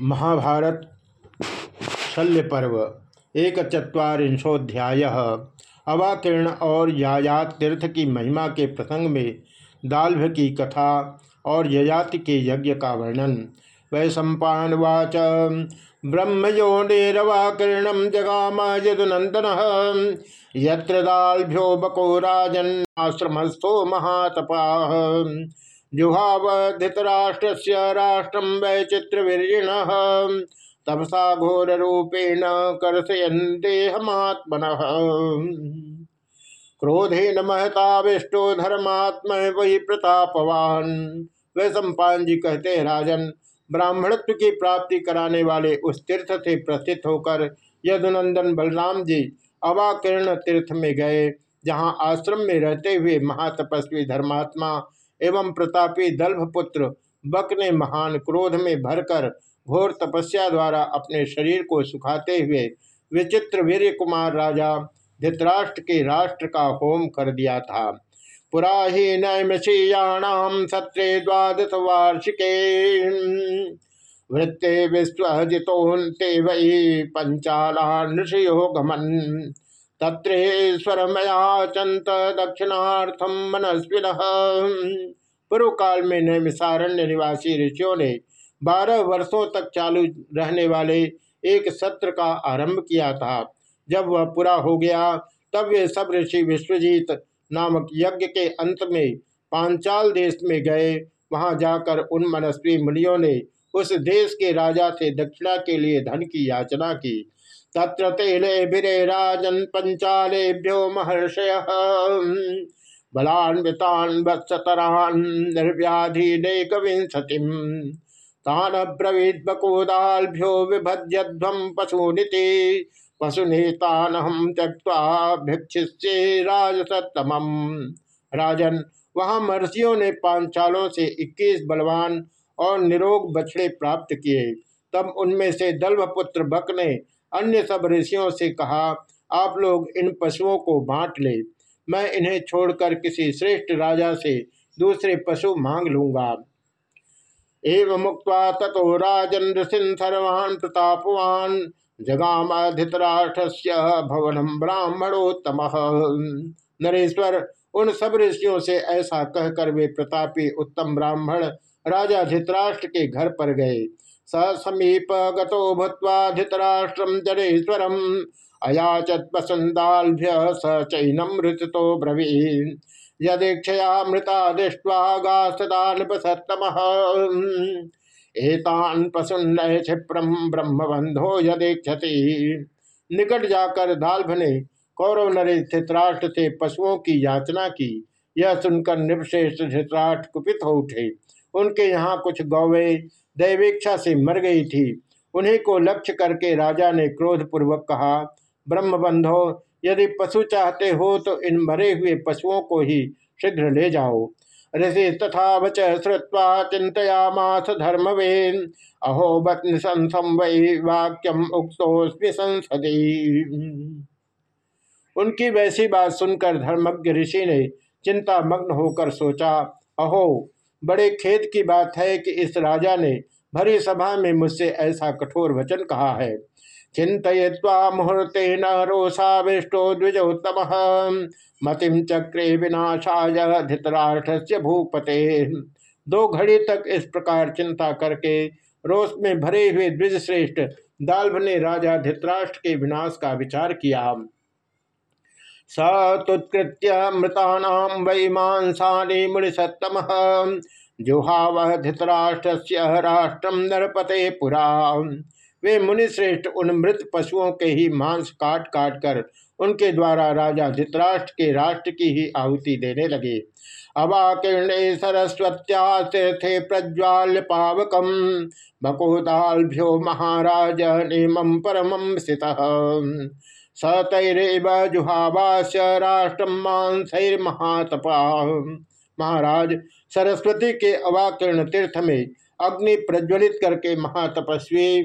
महाभारत शल्य पर्व एक चुरीशोध्याय अवाकीर्ण और यायात तीर्थ की महिमा के प्रसंग में दाल्भ की कथा और ययाति के यज्ञ का वर्णन। वै सम्पावाच ब्रह्मयोनिरवाकीर्णम जगाम यदुनंदन यत्र दाल्भ्यो बको राजन आश्रमस्थो महातपा। जुहाव धृतराष्ट्र से राष्ट्रम वैचित्रवीर्यण तपसा घोर रूपेण कर्षयन देहमात्मन क्रोधेन महताविष्टो धर्मात्म वही प्रतापवान। वे सम्पान जी कहते हैं, राजन, ब्राह्मणत्व की प्राप्ति कराने वाले उस तीर्थ से प्रस्थित होकर यदुनंदन बलराम जी अवाकिर्ण तीर्थ में गए, जहाँ आश्रम में रहते हुए महातपस्वी धर्मात्मा एवं प्रतापी दल्भपुत्र बक ने महान क्रोध में भरकर घोर तपस्या द्वारा अपने शरीर को सुखाते हुए विचित्र वीर कुमार राजा धृतराष्ट्र के राष्ट्र का होम कर दिया था। पुरा ही नैमशीयाणाम सत्रे द्वादश वार्षिके। वृत्ते विश्वजितोन्ते वही पंचाला ऋषियो गमन तत्रेश्वरमया चंत दक्षिणार्थम मनस्विन। पूर्व काल में नैमिसारण्य निवासी ऋषियों ने बारह वर्षों तक चालू रहने वाले एक सत्र का आरंभ किया था। जब वह पूरा हो गया, तब वे सब ऋषि विश्वजीत नामक यज्ञ के अंत में पांचाल देश में गए। वहाँ जाकर उन मनस्वी मुनियों ने उस देश के राजा से दक्षिणा के लिए धन की याचना की। तत्र तेले राजन पंचालेभ्यो महर्षय। बलान्वितान् वत्सतरान् निर्व्याधीनेक विंशतिम् तान ब्रवीद बकोदाभ्यो विभज्यध्वम पशुनीति। पशुनेतानहम त्यक्ता भिक्षिष्ये राजसतम राजन, वहाँ महर्षियों ने पांचालों से 21 बलवान और निरोग बछड़े प्राप्त किए। तब उनमें से दल्भपुत्र बक ने अन्य सब ऋषियों से कहा, आप लोग इन पशुओं को बांट ले। मैं इन्हें छोड़कर किसी श्रेष्ठ राजा से दूसरे पशु मांग लूँगा। एवं मुक्त तथो राजन ऋषिन सर्वान् प्रतापवान। जगामाधितराष्ट्र भवनम ब्राह्मणोत्तम। नरेश्वर, उन सब ऋषियों से ऐसा कहकर वे प्रतापी उत्तम ब्राह्मण राजा धित्राष्ट्र के घर पर गए। समीप गतो भूत्वा जनेश्वरम। अयाचत वसंदाभ्य स चैनम ऋतो ब्रवीन। यदीक्षया मृता दृष्ट्वा गास्तदानपसत्तम एतान पशुन्न क्षिप्रम ब्रह्मबंधो यदीक्षति। निकट जाकर दाल्भ ने कौरव नरेश धृतराष्ट्र से पशुओं की याचना की। यह सुनकर निपश्रेष्ठ धृतराष्ट्र कुपित हो उठे। उनके यहाँ कुछ गौवे दैवेक्षा से मर गई थी। उन्हीं को लक्ष्य करके राजा ने क्रोधपूर्वक कहा, ब्रह्मबंधो, यदि पशु चाहते हो तो इन मरे हुए पशुओं को ही शीघ्र ले जाओ। ऋषि तथा वच श्रुवा चिंतयामास धर्मवेन। अहो वही वाक्यम उक्तोस्मि संसदी। उनकी वैसी बात सुनकर धर्मज्ञ ऋषि ने चिंता मग्न होकर सोचा, अहो बड़े खेद की बात है कि इस राजा ने भरी सभा में मुझसे ऐसा कठोर वचन कहा है। चिंतवा मुहूर्ते न रोषाविष्टो द्विजोत्तम मतिम चक्रे विनाशाय धृतराष्ट्र भूपते। दो घड़ी तक इस प्रकार चिंता करके रोष में भरे हुए द्विजश्रेष्ठ दाल्भ ने राजा धृतराष्ट्र के विनाश का विचार किया। सत्कृत्य मृता वै मांसानि मुनिसत्तम। जुहाव धृतराष्ट्र राष्ट्रम नरपते पुरा। वे मुनिश्रेष्ठ उन मृत पशुओं के ही मांस काट काट कर उनके द्वारा राजा धृतराष्ट्र के राष्ट्र की ही आहुति देने लगे। अवाकीर्णे सरस्वत्यास्थे प्रज्वाल्य पावकम बकोदाभ्यो महाराज नेम परम स्थित सतैरव जुहावास राष्ट्रम मांसैर्महातपा। महाराज, सरस्वती के अवाकिर्ण तीर्थ में अग्नि प्रज्वलित करके महातपस्वी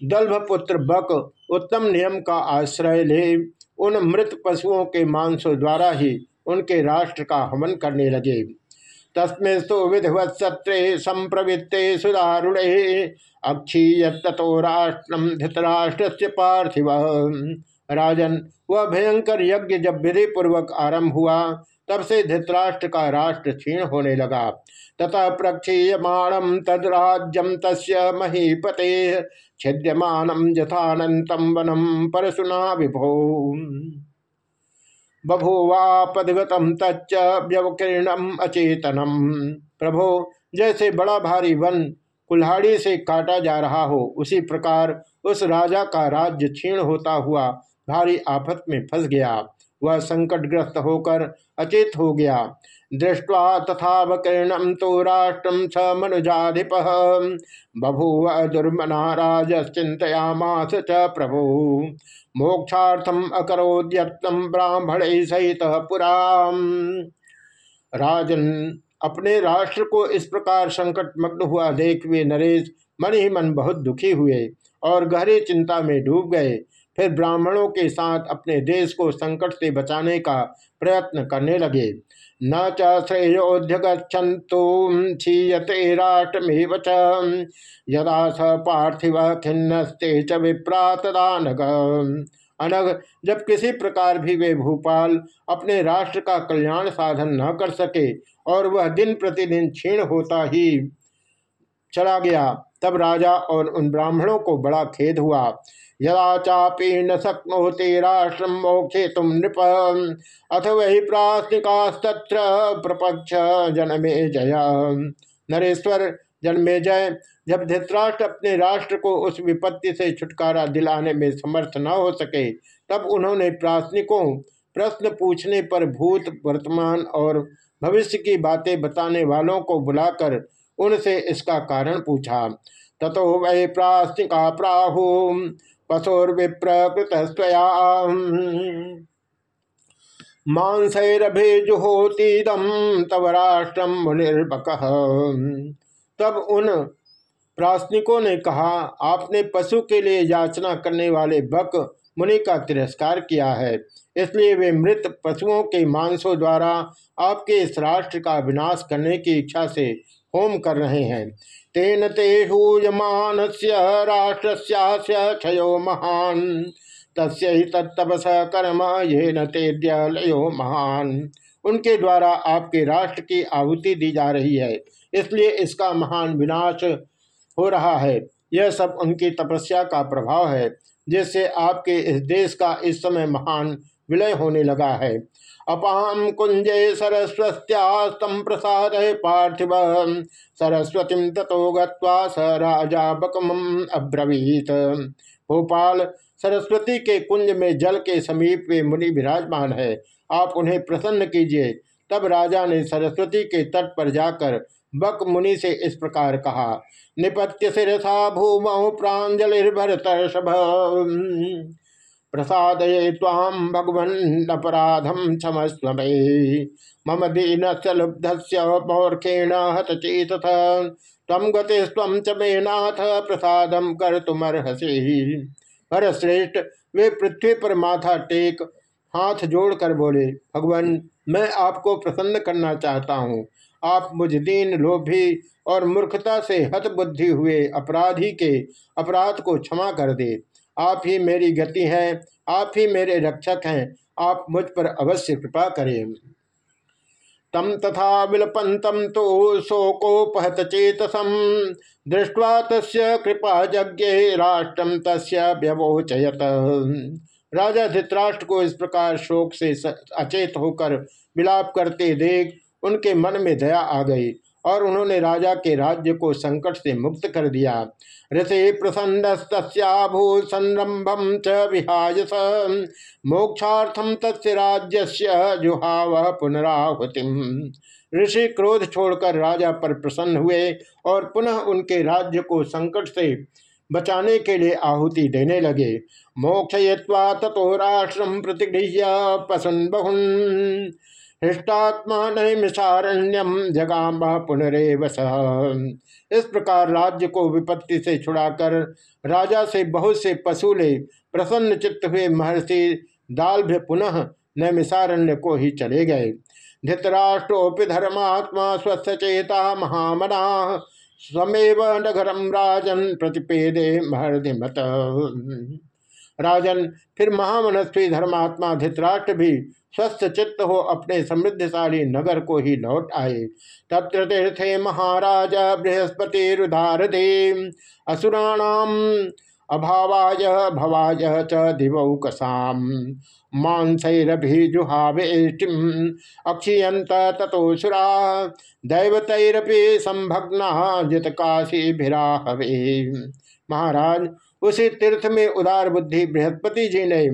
दल्भपुत्र बक उत्तम नियम का आश्रय ले। उन मृत पशुओं के मांसों द्वारा ही उनके राष्ट्र का हवन करने लगे। तस्मेस्तु विधिवत सत्रे संप्रवृत्ते सुदारुणे अक्षीय तथो राष्ट्रम धृतराष्ट्र से पार्थिव। राजन वह भयंकर यज्ञ जब विधि पूर्वक आरंभ हुआ, तब से धृतराष्ट्र का राष्ट्र क्षीण होने लगा। तथा प्रक्षीयमाणम तदराज्यम तस् महीपते छिद्यमानम यथानंतम वनम परशुना विभो। बभुवापदगतम तच्च व्यवकीर्णम अचेतनम। प्रभो, जैसे बड़ा भारी वन कुल्हाड़ी से काटा जा रहा हो, उसी प्रकार उस राजा का राज्य क्षीण होता हुआ भारी आफत में फंस गया। वह संकटग्रस्त होकर अचेत हो गया। दृष्टवा तथावकीर्णम तो राष्ट्रम छ मनुजाधिप। बभूव दुर्मना राजश्चिंतयामास च प्रभु। मोक्षार्थम अकरोद्यत्तम ब्राह्मण सहित पुरा राजन, अपने राष्ट्र को इस प्रकार संकट मग्न हुआ देख वे नरेश मन ही मन बहुत दुखी हुए और गहरी चिंता में डूब गए। फिर ब्राह्मणों के साथ अपने देश को संकट से बचाने का प्रयत्न करने लगे। न चेयोध्यगछंतु क्षीयते राष्ट्रमेव च। यदा स पार्थिव खिन्नस्ते च विप्रातदानग। अनग जब किसी प्रकार भी वे भूपाल अपने राष्ट्र का कल्याण साधन न कर सके और वह दिन प्रतिदिन क्षीण होता ही चला गया। तब राजा और उन ब्राह्मणों को बड़ा खेद हुआ। यदा चापी न शक्नोते राष्ट्र मोक्षे तुम नृप। अथ वही प्रासनिकास्तत्र प्रपक्ष जन्मे जय। नरेश्वर, जन्मे जय। जब धृतराष्ट्र अपने राष्ट्र को उस विपत्ति से छुटकारा दिलाने में समर्थ न हो सके, तब उन्होंने प्रासनिकों प्रश्न पूछने पर भूत, वर्तमान और भविष्य की बातें बताने वालों को बुलाकर उनसे इसका कारण पूछा। ततो वै प्रास्तिका प्राहु पशुर्विप्रकृत स्वया मांसैरभिजुहोतीदम तब राष्ट्रम मुनिर्बक तब उन प्रासनिकों ने कहा, आपने पशु के लिए याचना करने वाले बक मुनि का तिरस्कार किया है। इसलिए वे मृत पशुओं के मांसों द्वारा आपके इस राष्ट्र का विनाश करने की इच्छा से होम कर रहे हैं। तेन ते हूयमान राष्ट्र क्षयो महान। तस्य ही तत्तपस कर्म ये न तेद्यलयो महान। उनके द्वारा आपके राष्ट्र की आहुति दी जा रही है। इसलिए इसका महान विनाश हो रहा है। यह सब उनकी तपस्या का प्रभाव है, जिससे आपके इस देश का इस समय महान विलय होने लगा है। अपाम कुंजे सरस्वत्यास्तम प्रसाद पार्थिव। सरस्वती तथो राजा अब्रवीत। भोपाल, सरस्वती के कुंज में जल के समीप वे मुनि विराजमान है। आप उन्हें प्रसन्न कीजिए। तब राजा ने सरस्वती के तट पर जाकर बक मुनि से इस प्रकार कहा, निपत्य शिरसा भूमौ प्राजलिर्भरत प्रसाद ताम भगवन अपराधम क्षमस्व मम दीन सलुब्ध पौर्खेण हतचेत तम गति स्व च मे नाथ प्रसादम कर तुमर्हसी वे पृथ्वी पर माथा टेक हाथ जोड़कर बोले, भगवान, मैं आपको प्रसन्न करना चाहता हूँ। आप मुझ दीन लोभी और मूर्खता से हत बुद्धि हुए अपराधी के अपराध को क्षमा कर दे। आप ही मेरी गति हैं, आप ही मेरे रक्षक हैं, आप मुझ पर अवश्य कृपा करें। तम तथा विलपंतम तो शोकोपहत चेतसम दृष्टवा तस् कृपा यज्ञ राष्ट्रम तस् व्यवोचयत। राजा धृतराष्ट्र को इस प्रकार शोक से अचेत होकर विलाप करते देख उनके मन में दया आ गई। और उन्होंने राजा के राज्य को संकट से मुक्त कर दिया। ऋषि प्रसन्नस्तभू संरंभम च विहाय मोक्षार्थम तस्य राज्य जुहाव पुनराहुति ऋषि क्रोध छोड़कर राजा पर प्रसन्न हुए और पुनः उनके राज्य को संकट से बचाने के लिए आहुति देने लगे। मोक्षय्वा तथो राष्ट्रम प्रतिगृह्य पसंद बहुन हृष्टात्मा नैमिषारण्यम जगाम पुनरेव इस प्रकार राज्य को विपत्ति से छुड़ाकर राजा से बहुत से पशु ले प्रसन्न चित्त हुए महर्षि दाल्भ्य पुनः नैमिषारण्य को ही चले गए। धृतराष्ट्रोपि धर्मात्मा स्वस्थचेता महामना, स्वमेव नगरम राजन प्रतिपेदे महर्धिमत राजन, फिर महामनस्वी धर्मात्मा धृतराष्ट्र भी स्वस्थ चित्त हो अपने समृद्धशाली नगर को ही लौट आए। तत्र तीर्थे महाराज बृहस्पति रुदारधे असुराणाम, अभावाय भवाय च दिवौकसाम। मांसरभिजुहावेष्टिम अक्षीयंत तथोसुरा दैवतरपि संभग्ना जित काशी भिराहवे महाराज उसी तीर्थ में उदार बुद्धि बृहस्पति जी ने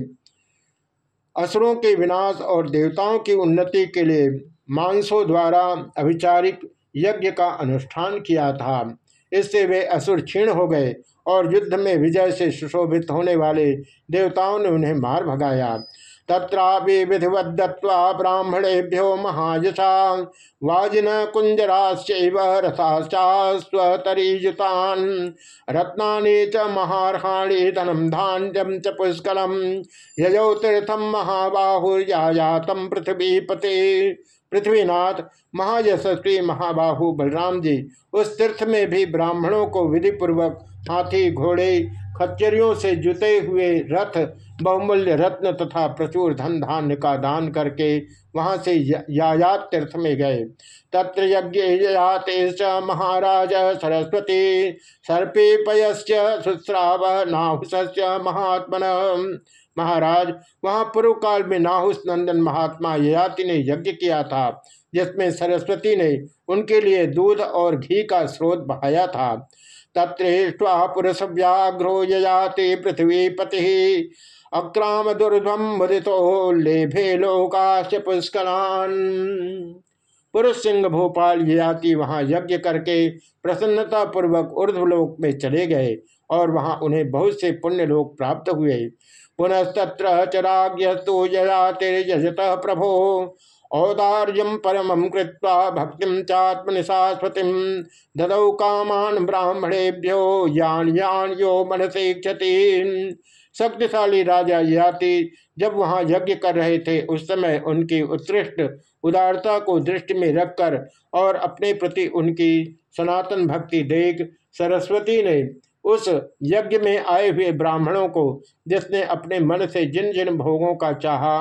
असुरों के विनाश और देवताओं की उन्नति के लिए मांसों द्वारा अभिचारिक यज्ञ का अनुष्ठान किया था। इससे वे असुर क्षीण हो गए और युद्ध में विजय से सुशोभित होने वाले देवताओं ने उन्हें मार भगाया। तत्रापि विधिवद्दत्वा ब्राह्मणेभ्यो महायशा। वाजिन कुंजराश्चैव रथाश्चास्वतरीयुतान् रत्नानि च महार्हाणि धनं धान्यं च पुष्कलम्। यजौ तीर्थं महाबाहुर्यायातं पृथ्वीपते। पृथ्वीनाथ महायशस्वी महाबाहु बलराम जी, उस तीर्थ में भी ब्राह्मणों को विधि पूर्वक हाथी घोड़े, खच्चरियों से जुते हुए रथ बहुमूल्य रत्न तथा प्रचुर धन धान्य का दान करके वहाँ से यायात तीर्थ में गए। तत्र यज्ञ महाराज सरस्वती सर्पे पयश्च सुस्राव नाहुस महात्मन। महाराज, वहाँ पूर्व काल में नाहुस नंदन महात्मा ययाति ने यज्ञ किया था, जिसमें सरस्वती ने उनके लिए दूध और घी का स्रोत बहाया था। तत्वा पुरुष व्याघ्रो ययाति पृथ्वी पति अक्राम मुदितो लेभे लोकाश पुष्करान पुरुष सिंह भोपाल ययाति वहाँ यज्ञ करके प्रसन्नता पूर्वक ऊर्ध्वलोक में चले गए और वहाँ उन्हें बहुत से पुण्य लोक प्राप्त हुए। पुनस्तत्र चराग्यस्तु ययातिर्यजत प्रभो औदार्यम परम कृत्वा भक्ति चात्मनिशास्वती ददौ कामान ब्राह्मणेभ्यो यान यान यो मनसे क्षति शक्तिशाली राजा याति जब वहाँ यज्ञ कर रहे थे, उस समय उनकी उत्कृष्ट उदारता को दृष्टि में रखकर और अपने प्रति उनकी सनातन भक्ति देख सरस्वती ने उस यज्ञ में आए हुए ब्राह्मणों को, जिसने अपने मन से जिन जिन भोगों का चाहा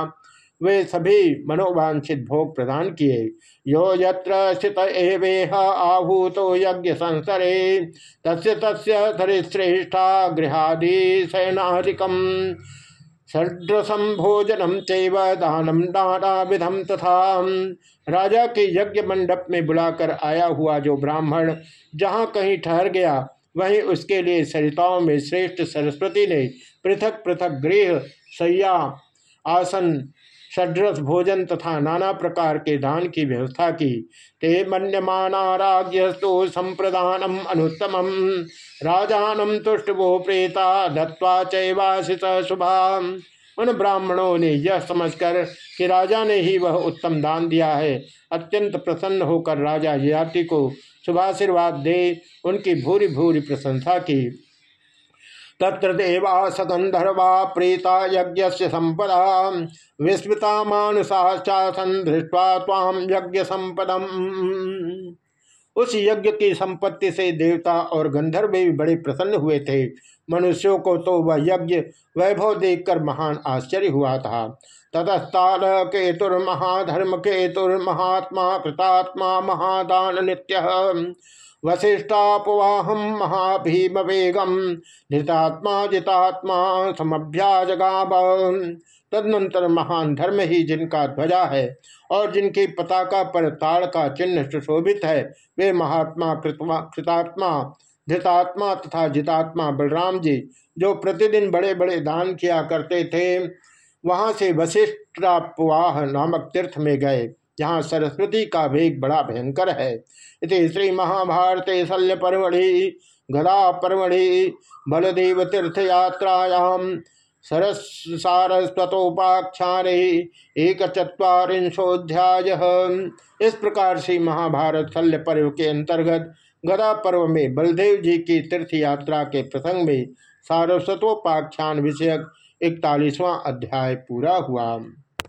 वे सभी मनोवांछित भोग प्रदान किए। यो यत्र स्थित एवेह आहूतो यज्ञ संसरे, तस्य तस्य धरिश्रेष्ठा गृहादि शयनाधिकम षड्रसम भोजनम चैव दानम नाना विधम तथा। राजा के यज्ञ मंडप में बुलाकर आया हुआ जो ब्राह्मण जहाँ कहीं ठहर गया, वहीं उसके लिए सरिताओं में श्रेष्ठ सरस्वती ने पृथक पृथक गृह, सैया, आसन षड्रस भोजन तथा नाना प्रकार के दान की व्यवस्था की। ते मन्यमानाराग्यस्तु संप्रदानम अनुत्तम राजानम तुष्ट वो प्रेता दत्वा चैवासित शुभा उन ब्राह्मणों ने यह समझकर कि राजा ने ही वह उत्तम दान दिया है। अत्यंत प्रसन्न होकर राजा ययाति को शुभाशीर्वाद दे, उनकी भूरी भूरी प्रशंसा की। तत्र देवा सगंधर्वा प्रेता यज्ञ संपदा। विस्मृता मानुषाचासन धृष्टवा ताम यज्ञ संपदम उस यज्ञ की संपत्ति से देवता और गंधर्व भी बड़े प्रसन्न हुए थे। मनुष्यों को तो वह यज्ञ वैभव देखकर महान आश्चर्य हुआ था। ततस्ताल केतुर्महाधर्म केतुर्महात्मा कृतात्मा महादान नित्य वशिष्ठापवाहम महाभीम वेगम धृतात्मा जितात्मा समभ्याजगाब तदनंतर महान धर्म ही जिनका ध्वजा है और जिनकी पताका पर ताड़ का चिन्ह सुशोभित है, वे महात्मा कृतात्मा, धृतात्मा तथा जितात्मा बलराम जी, जो प्रतिदिन बड़े बड़े दान किया करते थे। वहाँ से वशिष्ठापवाह नामक तीर्थ में गए, जहाँ सरस्वती का वेग बड़ा भयंकर है। इति श्री महाभारत शल्य परमढ़ि गदा परमढ़ि बलदेव तीर्थ यात्रायाम सरस सारस्वतोपाख्यान एक चुरीशोध्याय इस प्रकार से महाभारत शल्य पर्व के अंतर्गत गदा पर्व में बलदेव जी की तीर्थ यात्रा के प्रसंग में सारस्वतोपाख्यान विषयक इकतालीसवां अध्याय पूरा हुआ।